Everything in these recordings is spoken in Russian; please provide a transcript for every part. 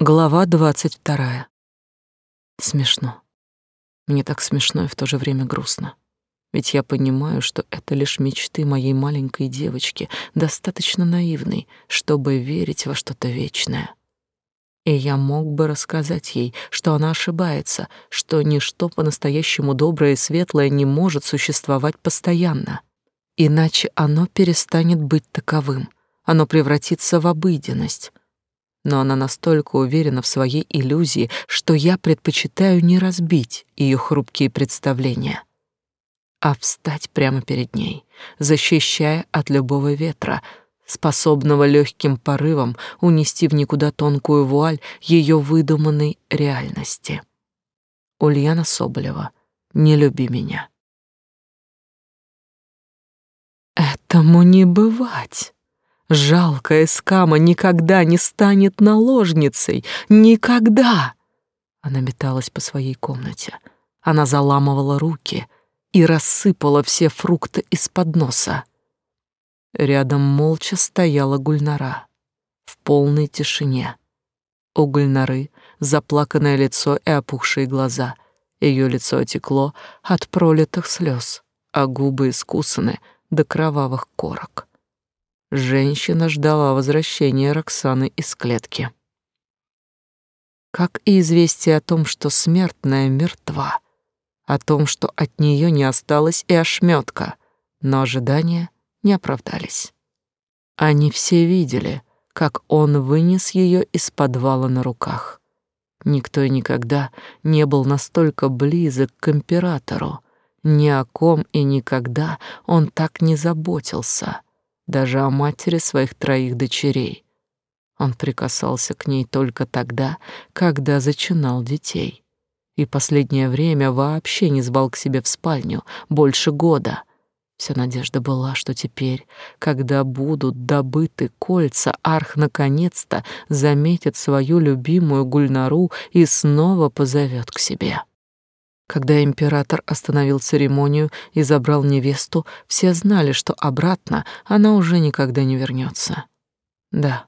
Глава двадцать вторая. Смешно. Мне так смешно и в то же время грустно. Ведь я понимаю, что это лишь мечты моей маленькой девочки, достаточно наивной, чтобы верить во что-то вечное. И я мог бы рассказать ей, что она ошибается, что ничто по-настоящему доброе и светлое не может существовать постоянно. Иначе оно перестанет быть таковым. Оно превратится в обыденность — но она настолько уверена в своей иллюзии, что я предпочитаю не разбить ее хрупкие представления, а встать прямо перед ней, защищая от любого ветра, способного легким порывом унести в никуда тонкую вуаль ее выдуманной реальности. Ульяна Соболева, не люби меня. Этому не бывать. Жалкая скама никогда не станет наложницей. Никогда! Она металась по своей комнате. Она заламывала руки и рассыпала все фрукты из-под носа. Рядом молча стояла Гульнара в полной тишине. У Гульнары заплаканное лицо и опухшие глаза. Ее лицо отекло от пролитых слез, а губы искусаны до кровавых корок. Женщина ждала возвращения Роксаны из клетки. Как и известие о том, что смертная мертва, о том, что от нее не осталось и ошметка, но ожидания не оправдались. Они все видели, как он вынес ее из подвала на руках. Никто и никогда не был настолько близок к императору, ни о ком и никогда он так не заботился — даже о матери своих троих дочерей. Он прикасался к ней только тогда, когда зачинал детей. И последнее время вообще не звал к себе в спальню, больше года. Вся надежда была, что теперь, когда будут добыты кольца, Арх наконец-то заметит свою любимую Гульнару и снова позовет к себе. Когда император остановил церемонию и забрал невесту, все знали, что обратно она уже никогда не вернется. Да,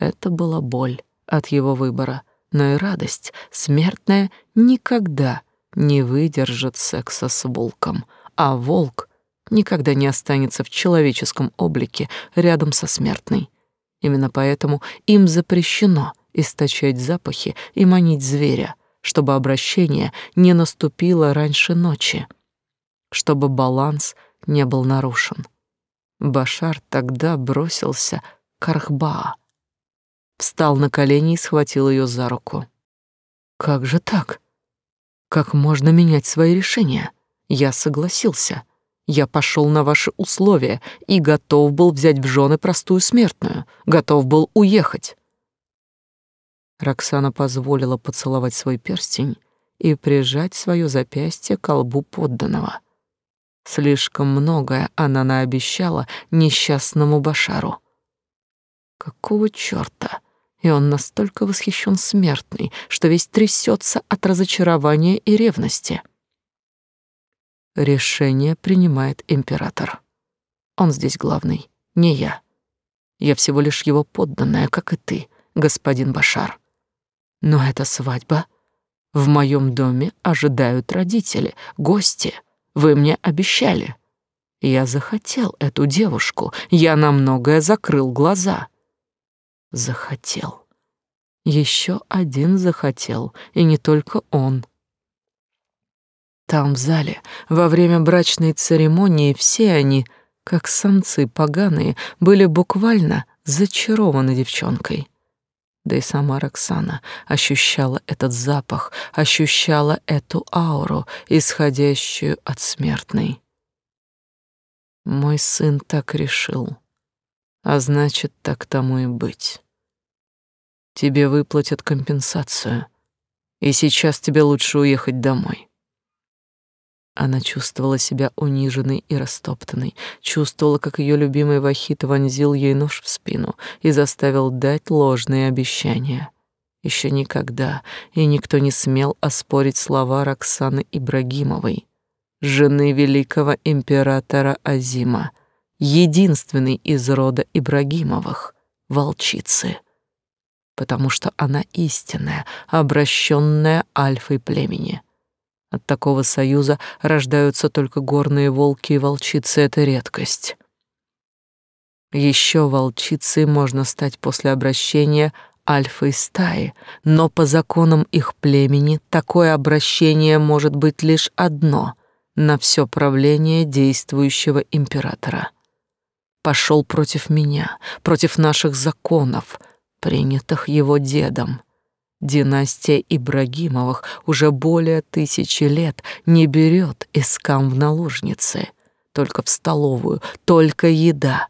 это была боль от его выбора, но и радость, смертная, никогда не выдержит секса с волком, а волк никогда не останется в человеческом облике рядом со смертной. Именно поэтому им запрещено источать запахи и манить зверя — чтобы обращение не наступило раньше ночи, чтобы баланс не был нарушен. Башар тогда бросился к Архбаа, встал на колени и схватил ее за руку. «Как же так? Как можно менять свои решения? Я согласился. Я пошел на ваши условия и готов был взять в жены простую смертную, готов был уехать. Роксана позволила поцеловать свой перстень и прижать свое запястье к колбу подданного. Слишком многое она наобещала несчастному Башару. Какого чёрта? И он настолько восхищен смертный, что весь трясется от разочарования и ревности. Решение принимает император. Он здесь главный, не я. Я всего лишь его подданная, как и ты, господин Башар. Но это свадьба. В моем доме ожидают родители, гости. Вы мне обещали. Я захотел эту девушку. Я на многое закрыл глаза. Захотел. Еще один захотел, и не только он. Там, в зале, во время брачной церемонии, все они, как самцы поганые, были буквально зачарованы девчонкой. Да и сама Роксана ощущала этот запах, ощущала эту ауру, исходящую от смертной. Мой сын так решил, а значит, так тому и быть. Тебе выплатят компенсацию, и сейчас тебе лучше уехать домой. Она чувствовала себя униженной и растоптанной, чувствовала, как ее любимый Вахит вонзил ей нож в спину и заставил дать ложные обещания. Еще никогда и никто не смел оспорить слова Роксаны Ибрагимовой, жены великого императора Азима, единственной из рода Ибрагимовых, волчицы. потому что она истинная, обращенная альфой племени. От такого союза рождаются только горные волки и волчицы — это редкость. Еще волчицей можно стать после обращения альфой стаи, но по законам их племени такое обращение может быть лишь одно — на все правление действующего императора. Пошел против меня, против наших законов, принятых его дедом. Династия Ибрагимовых уже более тысячи лет не берет искам в наложницы, только в столовую, только еда.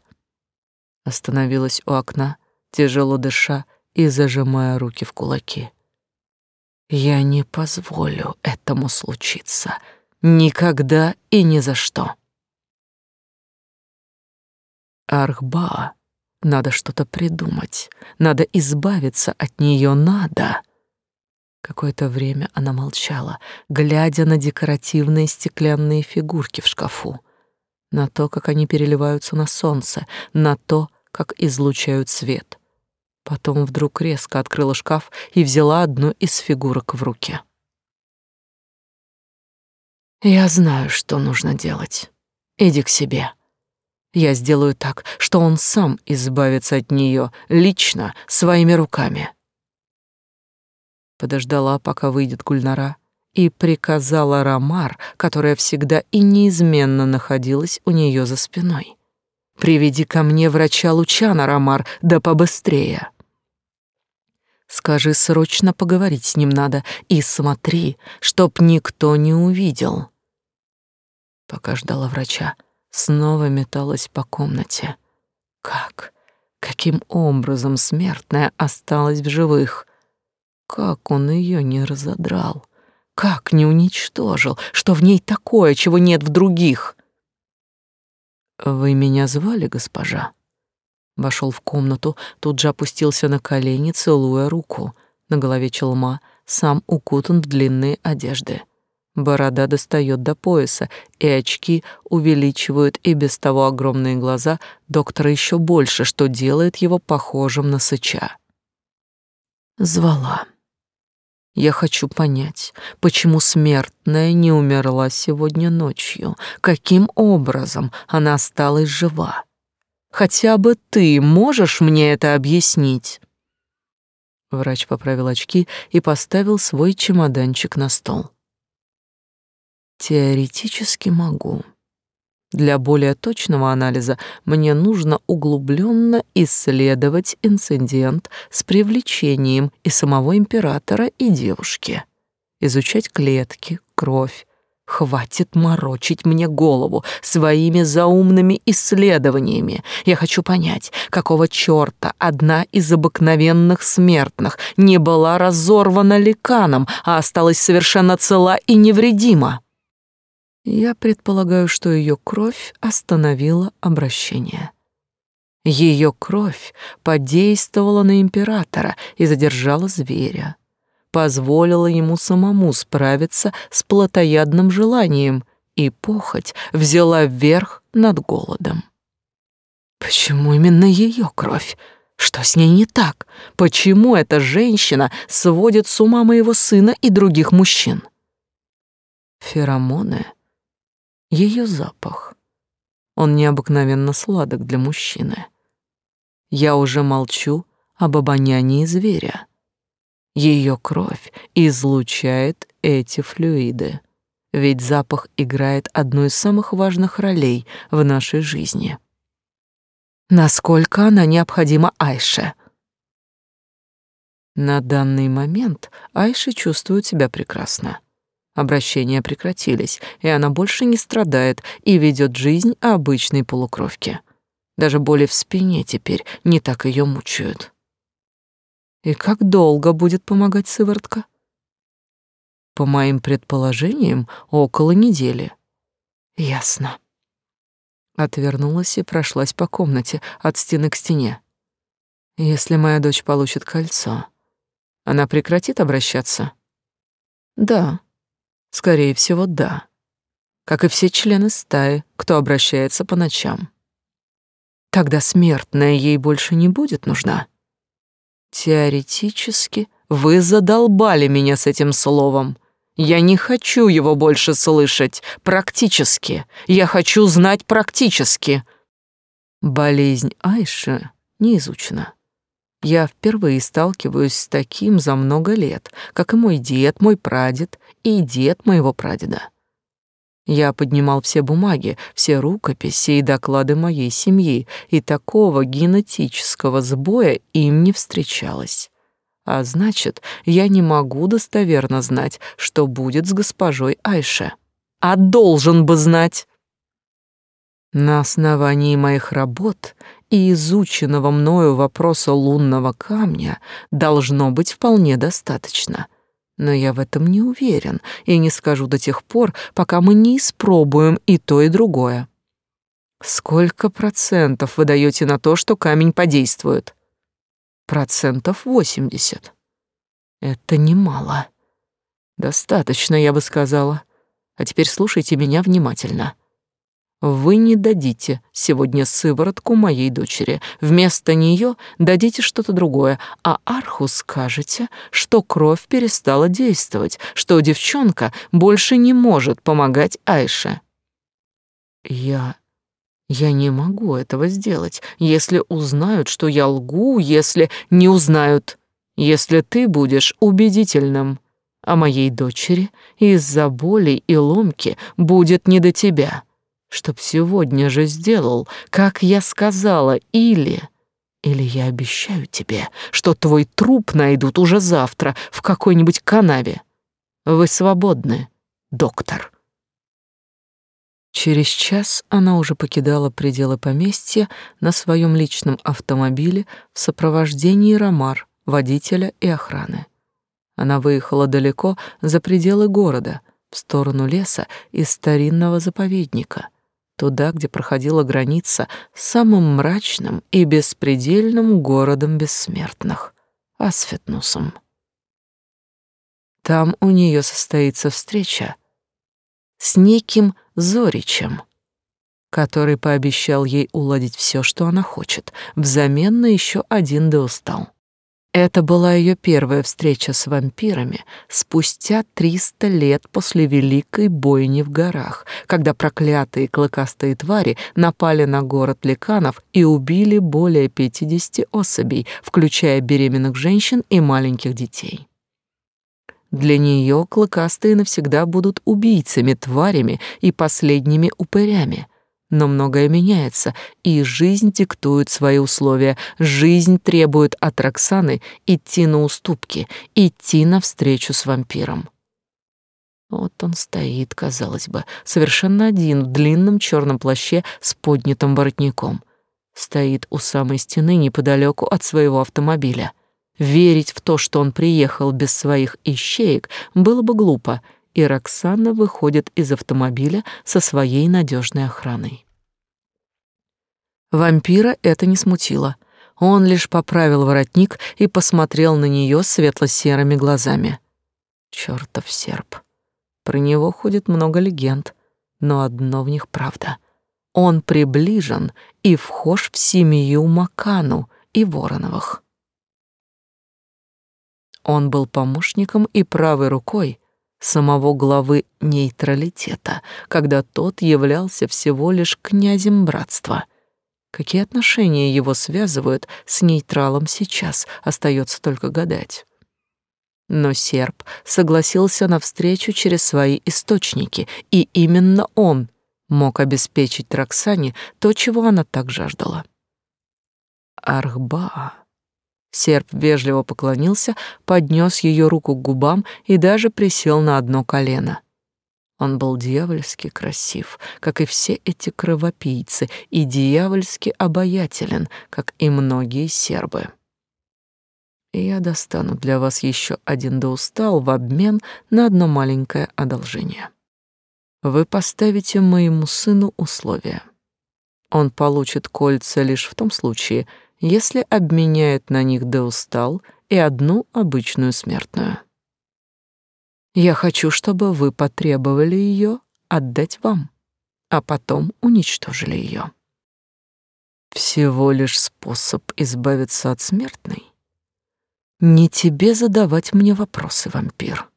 Остановилась у окна, тяжело дыша и зажимая руки в кулаки. Я не позволю этому случиться. Никогда и ни за что. Архба, надо что-то придумать. Надо избавиться от нее, надо. Какое-то время она молчала, глядя на декоративные стеклянные фигурки в шкафу, на то, как они переливаются на солнце, на то, как излучают свет. Потом вдруг резко открыла шкаф и взяла одну из фигурок в руки. «Я знаю, что нужно делать. Иди к себе. Я сделаю так, что он сам избавится от нее лично, своими руками» подождала, пока выйдет Гульнара, и приказала Рамар, которая всегда и неизменно находилась у нее за спиной. «Приведи ко мне врача Лучана, Рамар, да побыстрее!» Скажи, срочно поговорить с ним надо, и смотри, чтоб никто не увидел. Пока ждала врача, снова металась по комнате. Как? Каким образом смертная осталась в живых? Как он ее не разодрал? Как не уничтожил? Что в ней такое, чего нет в других? Вы меня звали, госпожа? Вошел в комнату, тут же опустился на колени, целуя руку. На голове челма, сам укутан в длинные одежды. Борода достает до пояса, и очки увеличивают и без того огромные глаза доктора еще больше, что делает его похожим на сыча. Звала. Я хочу понять, почему смертная не умерла сегодня ночью, каким образом она осталась жива. Хотя бы ты можешь мне это объяснить?» Врач поправил очки и поставил свой чемоданчик на стол. «Теоретически могу. Для более точного анализа мне нужно углубленно исследовать инцидент с привлечением и самого императора, и девушки. Изучать клетки, кровь. Хватит морочить мне голову своими заумными исследованиями. Я хочу понять, какого чёрта одна из обыкновенных смертных не была разорвана ликаном, а осталась совершенно цела и невредима. Я предполагаю, что ее кровь остановила обращение. Ее кровь подействовала на императора и задержала зверя, позволила ему самому справиться с плотоядным желанием, и похоть взяла верх над голодом. Почему именно ее кровь? Что с ней не так? Почему эта женщина сводит с ума моего сына и других мужчин? Феромоны — ее запах. Он необыкновенно сладок для мужчины. Я уже молчу об обонянии зверя. Ее кровь излучает эти флюиды, ведь запах играет одну из самых важных ролей в нашей жизни. Насколько она необходима Айше? На данный момент Айша чувствует себя прекрасно. Обращения прекратились, и она больше не страдает и ведет жизнь обычной полукровки. Даже боли в спине теперь не так ее мучают. И как долго будет помогать сыворотка? По моим предположениям, около недели. Ясно. Отвернулась и прошлась по комнате от стены к стене. Если моя дочь получит кольцо, она прекратит обращаться? Да, Скорее всего, да. Как и все члены стаи, кто обращается по ночам. Тогда смертная ей больше не будет нужна. Теоретически вы задолбали меня с этим словом. Я не хочу его больше слышать. Практически. Я хочу знать практически. Болезнь Айши не изучена. Я впервые сталкиваюсь с таким за много лет, как и мой дед, мой прадед и дед моего прадеда. Я поднимал все бумаги, все рукописи и доклады моей семьи, и такого генетического сбоя им не встречалось. А значит, я не могу достоверно знать, что будет с госпожой Айше. А должен бы знать. На основании моих работ и изученного мною вопроса лунного камня должно быть вполне достаточно — но я в этом не уверен и не скажу до тех пор, пока мы не испробуем и то, и другое. Сколько процентов вы даете на то, что камень подействует? Процентов восемьдесят. Это немало. Достаточно, я бы сказала. А теперь слушайте меня внимательно. Вы не дадите сегодня сыворотку моей дочери. Вместо нее дадите что-то другое, а Арху скажете, что кровь перестала действовать, что девчонка больше не может помогать Айше. Я... я не могу этого сделать, если узнают, что я лгу, если не узнают, если ты будешь убедительным. А моей дочери из-за боли и ломки будет не до тебя чтоб сегодня же сделал, как я сказала, или... Или я обещаю тебе, что твой труп найдут уже завтра в какой-нибудь канаве. Вы свободны, доктор. Через час она уже покидала пределы поместья на своем личном автомобиле в сопровождении Ромар, водителя и охраны. Она выехала далеко за пределы города, в сторону леса и старинного заповедника — туда, где проходила граница с самым мрачным и беспредельным городом бессмертных — Асфетнусом. Там у нее состоится встреча с неким Зоричем, который пообещал ей уладить все, что она хочет, взамен на еще один Деустал. Это была ее первая встреча с вампирами спустя триста лет после Великой бойни в горах, когда проклятые клыкастые твари напали на город Ликанов и убили более пятидесяти особей, включая беременных женщин и маленьких детей. Для нее клыкастые навсегда будут убийцами, тварями и последними упырями — но многое меняется, и жизнь диктует свои условия. Жизнь требует от Роксаны идти на уступки, идти навстречу с вампиром. Вот он стоит, казалось бы, совершенно один в длинном черном плаще с поднятым воротником. Стоит у самой стены неподалеку от своего автомобиля. Верить в то, что он приехал без своих ищеек, было бы глупо — и Роксана выходит из автомобиля со своей надежной охраной. Вампира это не смутило. Он лишь поправил воротник и посмотрел на нее светло-серыми глазами. Чёртов серп. Про него ходит много легенд, но одно в них правда. Он приближен и вхож в семью Макану и Вороновых. Он был помощником и правой рукой самого главы нейтралитета, когда тот являлся всего лишь князем братства. Какие отношения его связывают с нейтралом сейчас, остается только гадать. Но серб согласился на встречу через свои источники, и именно он мог обеспечить Роксане то, чего она так жаждала. Архба Серп вежливо поклонился, поднес ее руку к губам и даже присел на одно колено. Он был дьявольски красив, как и все эти кровопийцы, и дьявольски обаятелен, как и многие сербы. Я достану для вас еще один доустал в обмен на одно маленькое одолжение. Вы поставите моему сыну условия. Он получит кольца лишь в том случае, если обменяет на них Деустал и одну обычную смертную. Я хочу, чтобы вы потребовали ее отдать вам, а потом уничтожили ее. Всего лишь способ избавиться от смертной. Не тебе задавать мне вопросы, вампир.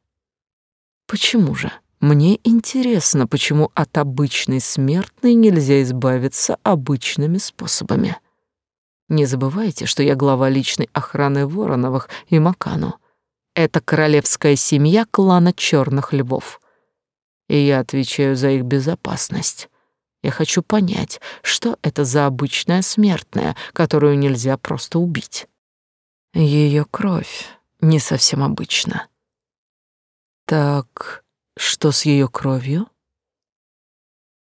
Почему же? Мне интересно, почему от обычной смертной нельзя избавиться обычными способами. Не забывайте, что я глава личной охраны Вороновых и Макану. Это королевская семья клана Черных Львов. И я отвечаю за их безопасность. Я хочу понять, что это за обычная смертная, которую нельзя просто убить. Ее кровь не совсем обычна. Так, что с ее кровью?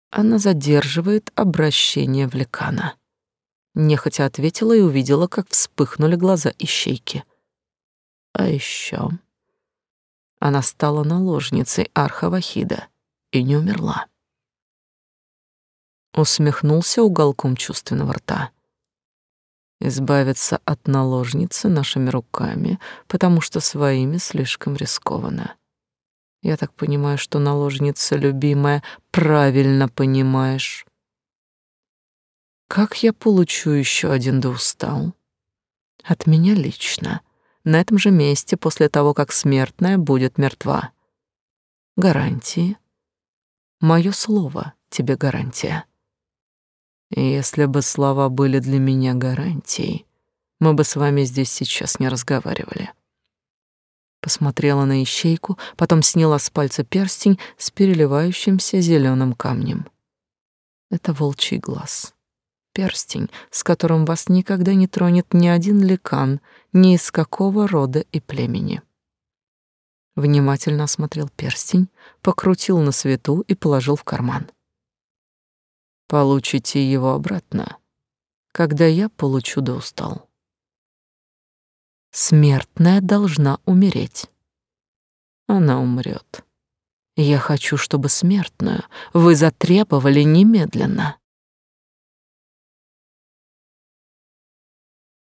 Она задерживает обращение в лекана. Нехотя ответила и увидела, как вспыхнули глаза ищейки. А еще она стала наложницей Архавахида и не умерла. Усмехнулся уголком чувственного рта избавиться от наложницы нашими руками, потому что своими слишком рискованно. Я так понимаю, что наложница любимая, правильно понимаешь. Как я получу еще один да устал? От меня лично, на этом же месте после того, как смертная будет мертва. Гарантии. Мое слово тебе гарантия. Если бы слова были для меня гарантией, мы бы с вами здесь сейчас не разговаривали. Посмотрела на ищейку, потом сняла с пальца перстень с переливающимся зеленым камнем. Это волчий глаз. Перстень, с которым вас никогда не тронет ни один ликан, ни из какого рода и племени. Внимательно осмотрел перстень, покрутил на свету и положил в карман. Получите его обратно, когда я получу да устал. Смертная должна умереть. Она умрет. Я хочу, чтобы смертную вы затребовали немедленно.